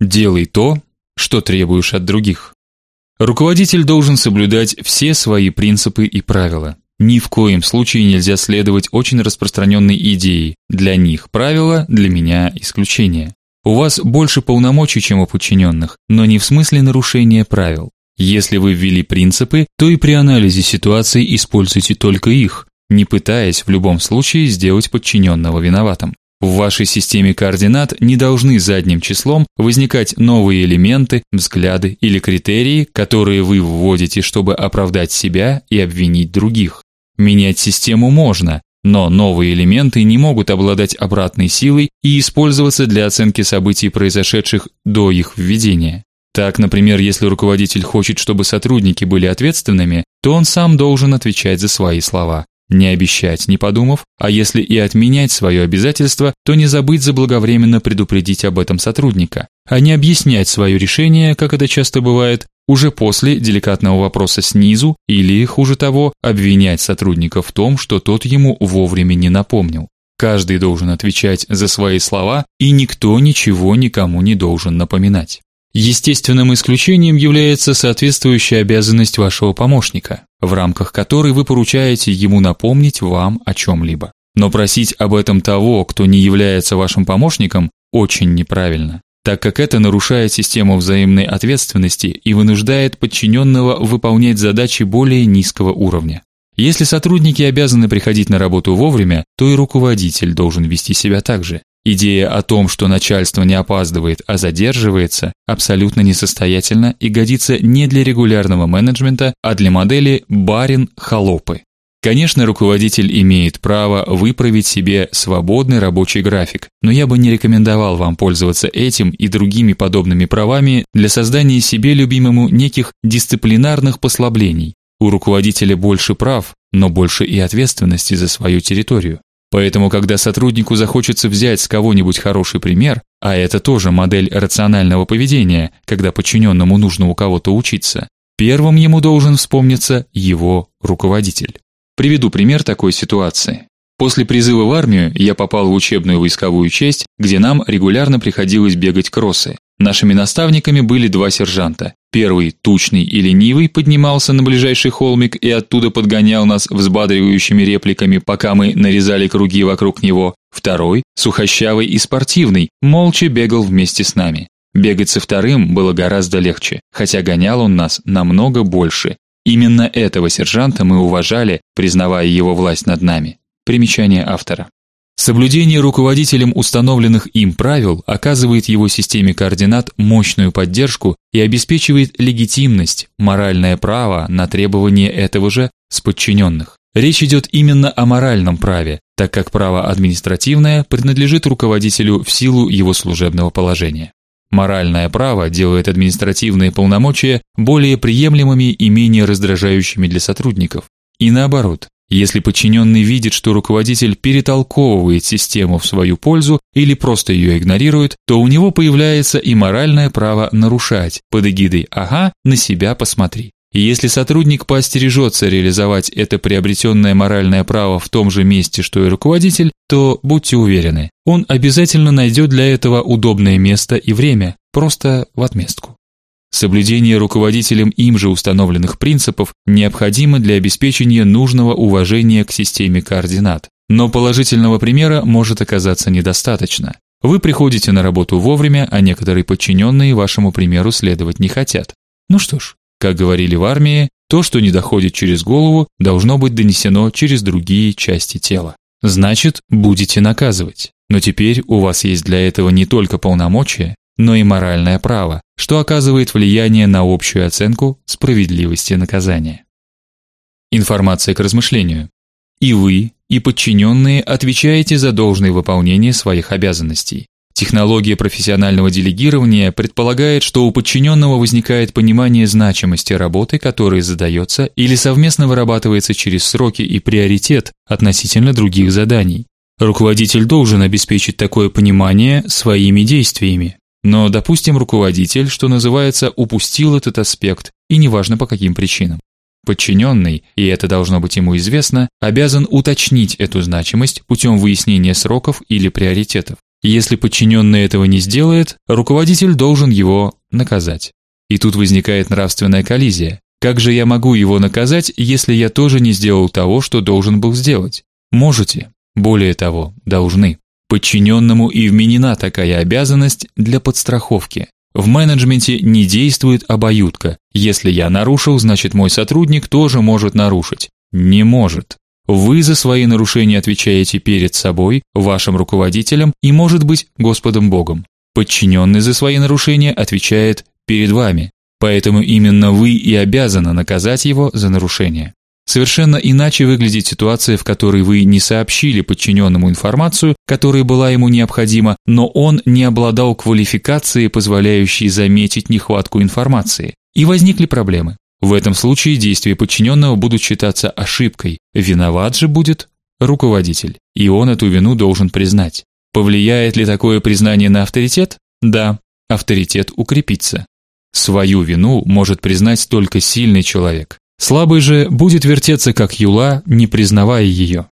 Делай то, что требуешь от других. Руководитель должен соблюдать все свои принципы и правила. Ни в коем случае нельзя следовать очень распространенной идее: для них правила, для меня исключение. У вас больше полномочий, чем у подчиненных, но не в смысле нарушения правил. Если вы ввели принципы, то и при анализе ситуации используйте только их, не пытаясь в любом случае сделать подчиненного виноватым. В вашей системе координат не должны задним числом возникать новые элементы, взгляды или критерии, которые вы вводите, чтобы оправдать себя и обвинить других. Менять систему можно, но новые элементы не могут обладать обратной силой и использоваться для оценки событий, произошедших до их введения. Так, например, если руководитель хочет, чтобы сотрудники были ответственными, то он сам должен отвечать за свои слова. Не обещать, не подумав, а если и отменять свое обязательство, то не забыть заблаговременно предупредить об этом сотрудника, а не объяснять свое решение, как это часто бывает, уже после деликатного вопроса снизу или, хуже того, обвинять сотрудника в том, что тот ему вовремя не напомнил. Каждый должен отвечать за свои слова, и никто ничего никому не должен напоминать. Естественным исключением является соответствующая обязанность вашего помощника, в рамках которой вы поручаете ему напомнить вам о чем либо Но просить об этом того, кто не является вашим помощником, очень неправильно, так как это нарушает систему взаимной ответственности и вынуждает подчиненного выполнять задачи более низкого уровня. Если сотрудники обязаны приходить на работу вовремя, то и руководитель должен вести себя так же. Идея о том, что начальство не опаздывает, а задерживается, абсолютно несостоятельна и годится не для регулярного менеджмента, а для модели барин-холопы. Конечно, руководитель имеет право выправить себе свободный рабочий график, но я бы не рекомендовал вам пользоваться этим и другими подобными правами для создания себе любимому неких дисциплинарных послаблений. У руководителя больше прав, но больше и ответственности за свою территорию. Поэтому, когда сотруднику захочется взять с кого-нибудь хороший пример, а это тоже модель рационального поведения, когда подчиненному нужно у кого-то учиться, первым ему должен вспомниться его руководитель. Приведу пример такой ситуации. После призыва в армию я попал в учебную войсковую часть, где нам регулярно приходилось бегать кроссы. Нашими наставниками были два сержанта. Первый, тучный и ленивый, поднимался на ближайший холмик и оттуда подгонял нас взбадривающими репликами, пока мы нарезали круги вокруг него. Второй, сухощавый и спортивный, молча бегал вместе с нами. Бегать со вторым было гораздо легче, хотя гонял он нас намного больше. Именно этого сержанта мы уважали, признавая его власть над нами. Примечание автора. Соблюдение руководителем установленных им правил оказывает его системе координат мощную поддержку и обеспечивает легитимность, моральное право на требования этого же с подчиненных. Речь идет именно о моральном праве, так как право административное принадлежит руководителю в силу его служебного положения. Моральное право делает административные полномочия более приемлемыми и менее раздражающими для сотрудников. И наоборот, если подчиненный видит, что руководитель перетолковывает систему в свою пользу или просто ее игнорирует, то у него появляется и моральное право нарушать под эгидой «ага, на себя посмотри». Если сотрудник поостережется реализовать это приобретенное моральное право в том же месте, что и руководитель, то будьте уверены, он обязательно найдет для этого удобное место и время, просто в отместку. Соблюдение руководителем им же установленных принципов необходимо для обеспечения нужного уважения к системе координат. Но положительного примера может оказаться недостаточно. Вы приходите на работу вовремя, а некоторые подчиненные вашему примеру следовать не хотят. Ну что ж, как говорили в армии, то, что не доходит через голову, должно быть донесено через другие части тела. Значит, будете наказывать. Но теперь у вас есть для этого не только полномочия, но и моральное право, что оказывает влияние на общую оценку справедливости наказания. Информация к размышлению. И вы, и подчиненные отвечаете за должное выполнение своих обязанностей. Технология профессионального делегирования предполагает, что у подчиненного возникает понимание значимости работы, которая задается или совместно вырабатывается через сроки и приоритет относительно других заданий. Руководитель должен обеспечить такое понимание своими действиями. Но, допустим, руководитель, что называется, упустил этот аспект, и неважно по каким причинам. Подчиненный, и это должно быть ему известно, обязан уточнить эту значимость путем выяснения сроков или приоритетов. Если подчиненный этого не сделает, руководитель должен его наказать. И тут возникает нравственная коллизия. Как же я могу его наказать, если я тоже не сделал того, что должен был сделать? Можете. Более того, должны. Подчиненному и вменена такая обязанность для подстраховки. В менеджменте не действует обоюдка. Если я нарушил, значит мой сотрудник тоже может нарушить. Не может. Вы за свои нарушения отвечаете перед собой, вашим руководителем и, может быть, Господом Богом. Подчиненный за свои нарушения отвечает перед вами. Поэтому именно вы и обязаны наказать его за нарушение. Совершенно иначе выглядит ситуация, в которой вы не сообщили подчиненному информацию, которая была ему необходима, но он не обладал квалификацией, позволяющей заметить нехватку информации. И возникли проблемы. В этом случае действия подчиненного будут считаться ошибкой. Виноват же будет руководитель, и он эту вину должен признать. Повлияет ли такое признание на авторитет? Да, авторитет укрепится. Свою вину может признать только сильный человек. Слабый же будет вертеться как юла, не признавая ее.